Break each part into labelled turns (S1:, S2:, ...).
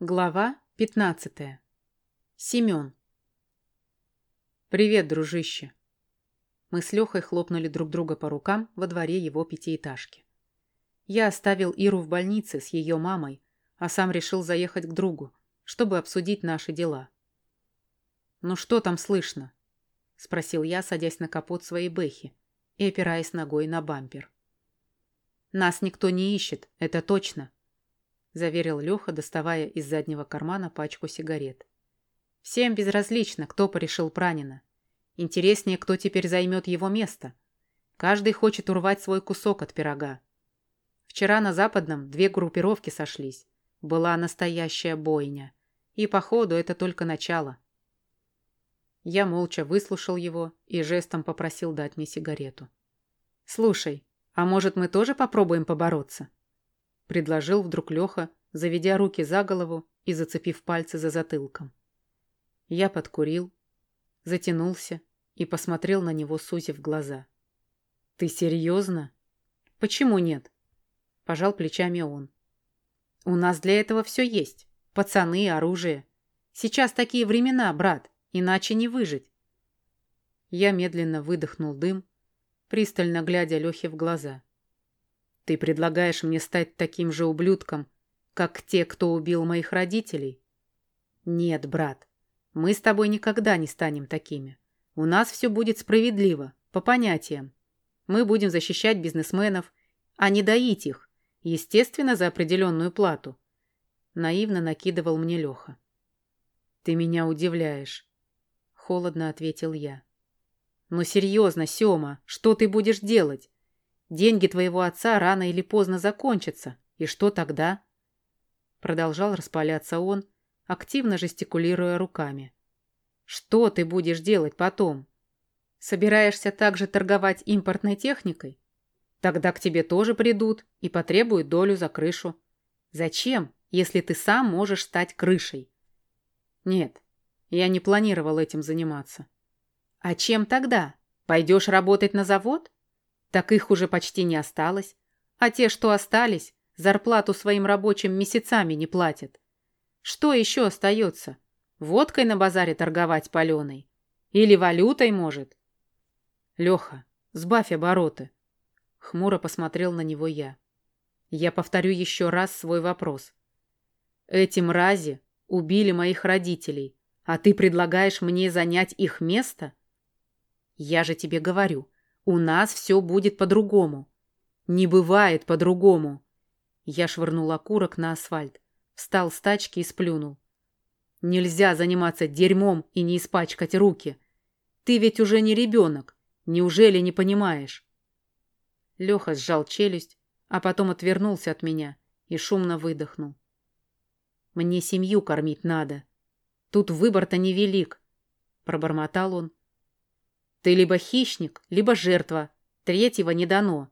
S1: Глава 15. Семен. «Привет, дружище!» Мы с Лехой хлопнули друг друга по рукам во дворе его пятиэтажки. Я оставил Иру в больнице с ее мамой, а сам решил заехать к другу, чтобы обсудить наши дела. «Ну что там слышно?» – спросил я, садясь на капот своей бэхи и опираясь ногой на бампер. «Нас никто не ищет, это точно», заверил Леха, доставая из заднего кармана пачку сигарет. Всем безразлично, кто порешил Пранина. Интереснее, кто теперь займет его место. Каждый хочет урвать свой кусок от пирога. Вчера на Западном две группировки сошлись. Была настоящая бойня. И, походу, это только начало. Я молча выслушал его и жестом попросил дать мне сигарету. «Слушай, а может, мы тоже попробуем побороться?» — предложил вдруг Леха, заведя руки за голову и зацепив пальцы за затылком. Я подкурил, затянулся и посмотрел на него, сузив глаза. «Ты серьезно?» «Почему нет?» — пожал плечами он. «У нас для этого все есть. Пацаны, оружие. Сейчас такие времена, брат, иначе не выжить». Я медленно выдохнул дым, пристально глядя Лехе в глаза. Ты предлагаешь мне стать таким же ублюдком, как те, кто убил моих родителей? Нет, брат, мы с тобой никогда не станем такими. У нас все будет справедливо, по понятиям. Мы будем защищать бизнесменов, а не доить их, естественно, за определенную плату. Наивно накидывал мне Леха. Ты меня удивляешь. Холодно ответил я. Но серьезно, Сема, что ты будешь делать? Деньги твоего отца рано или поздно закончатся. И что тогда? Продолжал распаляться он, активно жестикулируя руками. Что ты будешь делать потом? Собираешься также торговать импортной техникой? Тогда к тебе тоже придут и потребуют долю за крышу. Зачем, если ты сам можешь стать крышей? Нет, я не планировал этим заниматься. А чем тогда? Пойдешь работать на завод? Так их уже почти не осталось. А те, что остались, зарплату своим рабочим месяцами не платят. Что еще остается? Водкой на базаре торговать паленой? Или валютой, может? Леха, сбавь обороты. Хмуро посмотрел на него я. Я повторю еще раз свой вопрос. Эти мрази убили моих родителей, а ты предлагаешь мне занять их место? Я же тебе говорю, у нас все будет по-другому. Не бывает по-другому. Я швырнул окурок на асфальт, встал с тачки и сплюнул. Нельзя заниматься дерьмом и не испачкать руки. Ты ведь уже не ребенок. Неужели не понимаешь? Леха сжал челюсть, а потом отвернулся от меня и шумно выдохнул. Мне семью кормить надо. Тут выбор-то невелик, пробормотал он ты либо хищник, либо жертва. Третьего не дано.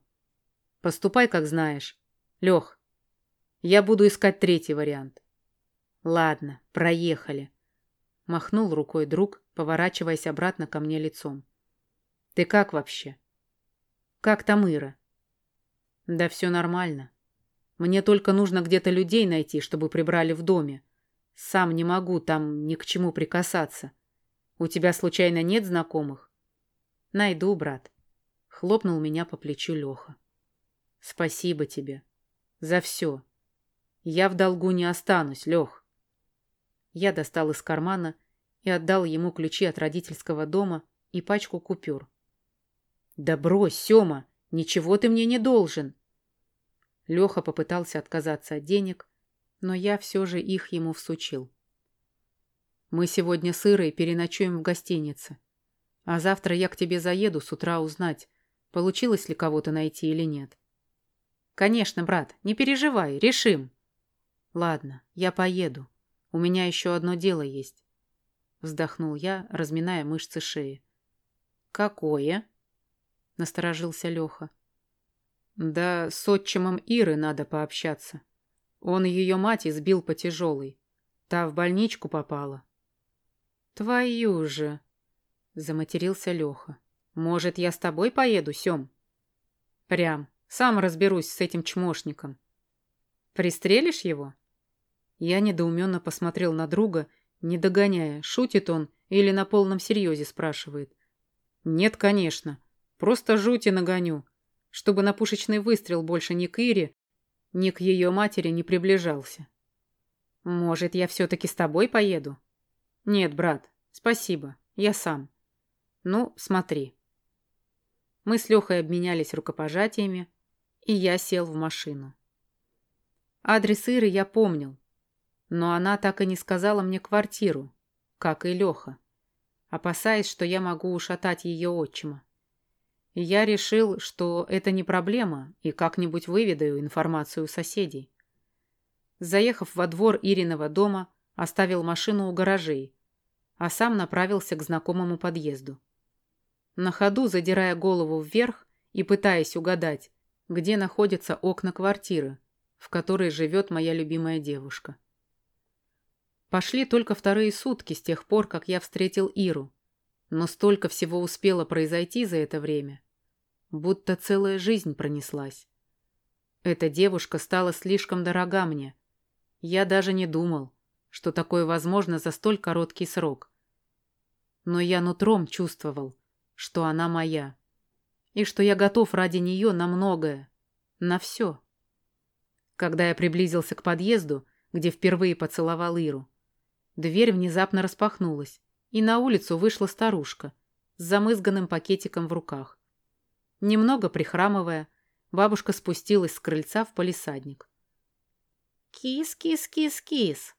S1: Поступай, как знаешь. Лех, я буду искать третий вариант. Ладно, проехали. Махнул рукой друг, поворачиваясь обратно ко мне лицом. Ты как вообще? Как там Ира? Да все нормально. Мне только нужно где-то людей найти, чтобы прибрали в доме. Сам не могу там ни к чему прикасаться. У тебя случайно нет знакомых? Найду, брат. Хлопнул меня по плечу Леха. Спасибо тебе. За все. Я в долгу не останусь, Лех. Я достал из кармана и отдал ему ключи от родительского дома и пачку купюр. Да брось, Сема, ничего ты мне не должен. Леха попытался отказаться от денег, но я все же их ему всучил. Мы сегодня с Ирой переночуем в гостинице. А завтра я к тебе заеду с утра узнать, получилось ли кого-то найти или нет. Конечно, брат, не переживай, решим. Ладно, я поеду. У меня еще одно дело есть. Вздохнул я, разминая мышцы шеи. Какое? Насторожился Леха. Да с отчимом Иры надо пообщаться. Он ее мать избил по тяжелой. Та в больничку попала. Твою же! Заматерился Леха. Может, я с тобой поеду, Сем? Прям. Сам разберусь с этим чмошником. Пристрелишь его? Я недоуменно посмотрел на друга, не догоняя, шутит он или на полном серьезе спрашивает. Нет, конечно. Просто жути нагоню, чтобы на пушечный выстрел больше ни к Ире, ни к ее матери не приближался. Может, я все-таки с тобой поеду? Нет, брат, спасибо, я сам. Ну, смотри. Мы с Лехой обменялись рукопожатиями, и я сел в машину. Адрес Иры я помнил, но она так и не сказала мне квартиру, как и Леха, опасаясь, что я могу ушатать ее отчима. И я решил, что это не проблема, и как-нибудь выведаю информацию у соседей. Заехав во двор Ириного дома, оставил машину у гаражей, а сам направился к знакомому подъезду. На ходу, задирая голову вверх и пытаясь угадать, где находятся окна квартиры, в которой живет моя любимая девушка. Пошли только вторые сутки с тех пор, как я встретил Иру, но столько всего успело произойти за это время, будто целая жизнь пронеслась. Эта девушка стала слишком дорога мне, я даже не думал, что такое возможно за столь короткий срок. Но я нутром чувствовал, что она моя. И что я готов ради нее на многое. На все. Когда я приблизился к подъезду, где впервые поцеловал Иру, дверь внезапно распахнулась, и на улицу вышла старушка с замызганным пакетиком в руках. Немного прихрамывая, бабушка спустилась с крыльца в палисадник. «Кис-кис-кис-кис!»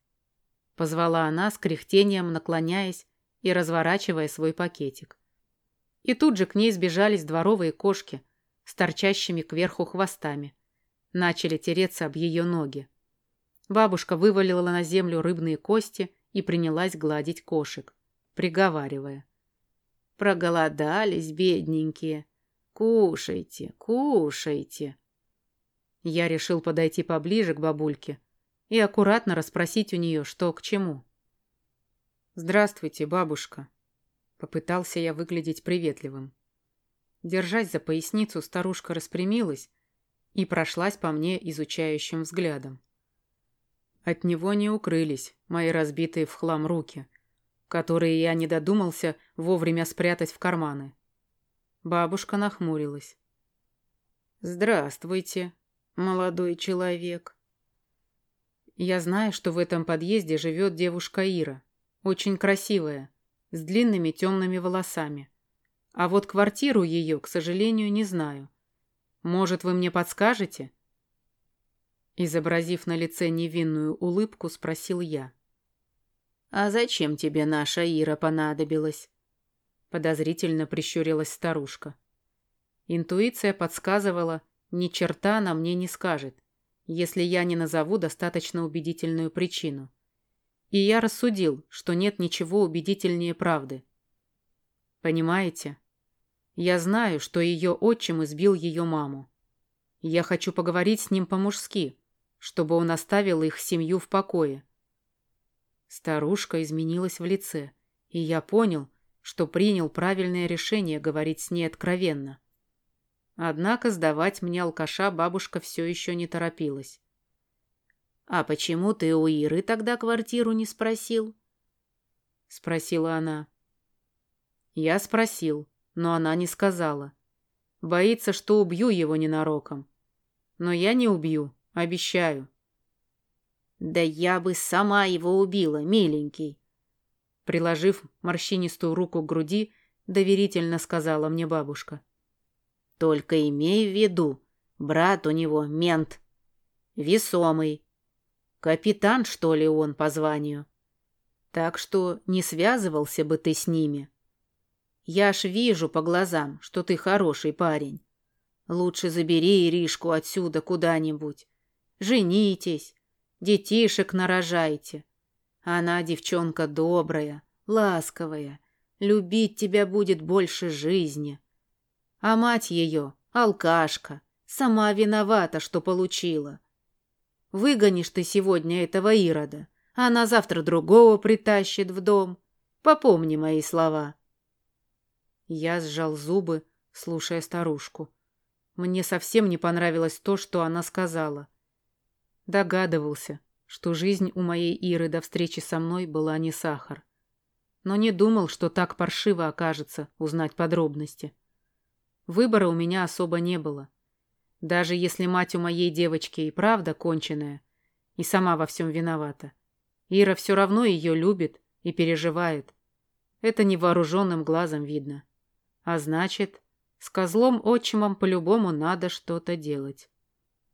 S1: Позвала она с кряхтением, наклоняясь и разворачивая свой пакетик. И тут же к ней сбежались дворовые кошки с торчащими кверху хвостами. Начали тереться об ее ноги. Бабушка вывалила на землю рыбные кости и принялась гладить кошек, приговаривая. «Проголодались, бедненькие. Кушайте, кушайте». Я решил подойти поближе к бабульке и аккуратно расспросить у нее, что к чему. «Здравствуйте, бабушка», — попытался я выглядеть приветливым. Держась за поясницу, старушка распрямилась и прошлась по мне изучающим взглядом. От него не укрылись мои разбитые в хлам руки, которые я не додумался вовремя спрятать в карманы. Бабушка нахмурилась. «Здравствуйте», молодой человек. Я знаю, что в этом подъезде живет девушка Ира. Очень красивая, с длинными темными волосами. А вот квартиру ее, к сожалению, не знаю. Может, вы мне подскажете?» Изобразив на лице невинную улыбку, спросил я. «А зачем тебе наша Ира понадобилась?» Подозрительно прищурилась старушка. Интуиция подсказывала, ни черта она мне не скажет, если я не назову достаточно убедительную причину. И я рассудил, что нет ничего убедительнее правды. Понимаете? Я знаю, что ее отчим избил ее маму. Я хочу поговорить с ним по-мужски, чтобы он оставил их семью в покое. Старушка изменилась в лице, и я понял, что принял правильное решение говорить с ней откровенно. Однако сдавать мне алкаша бабушка все еще не торопилась. «А почему ты у Иры тогда квартиру не спросил?» Спросила она. Я спросил, но она не сказала. Боится, что убью его ненароком. Но я не убью, обещаю. «Да я бы сама его убила, миленький!» Приложив морщинистую руку к груди, доверительно сказала мне бабушка. Только имей в виду, брат у него мент. Весомый. Капитан, что ли, он по званию. Так что не связывался бы ты с ними. Я ж вижу по глазам, что ты хороший парень. Лучше забери Иришку отсюда куда-нибудь. Женитесь, детишек нарожайте. Она девчонка добрая, ласковая, любить тебя будет больше жизни. А мать ее, алкашка, сама виновата, что получила. Выгонишь ты сегодня этого Ирода, а на завтра другого притащит в дом. Попомни мои слова. Я сжал зубы, слушая старушку. Мне совсем не понравилось то, что она сказала. Догадывался, что жизнь у моей Иры до встречи со мной была не сахар. Но не думал, что так паршиво окажется узнать подробности. Выбора у меня особо не было. Даже если мать у моей девочки и правда конченая, и сама во всем виновата, Ира все равно ее любит и переживает. Это невооруженным глазом видно. А значит, с козлом отчимом по-любому надо что-то делать.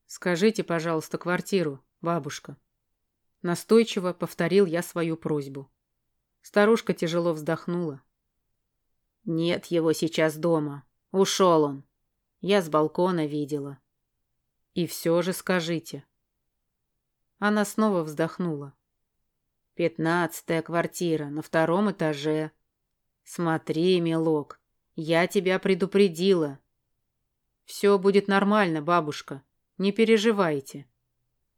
S1: Скажите, пожалуйста, квартиру, бабушка. Настойчиво повторил я свою просьбу. Старушка тяжело вздохнула. Нет его сейчас дома. Ушел он. Я с балкона видела. И все же скажите. Она снова вздохнула. Пятнадцатая квартира на втором этаже. Смотри, милок, я тебя предупредила. Все будет нормально, бабушка. Не переживайте.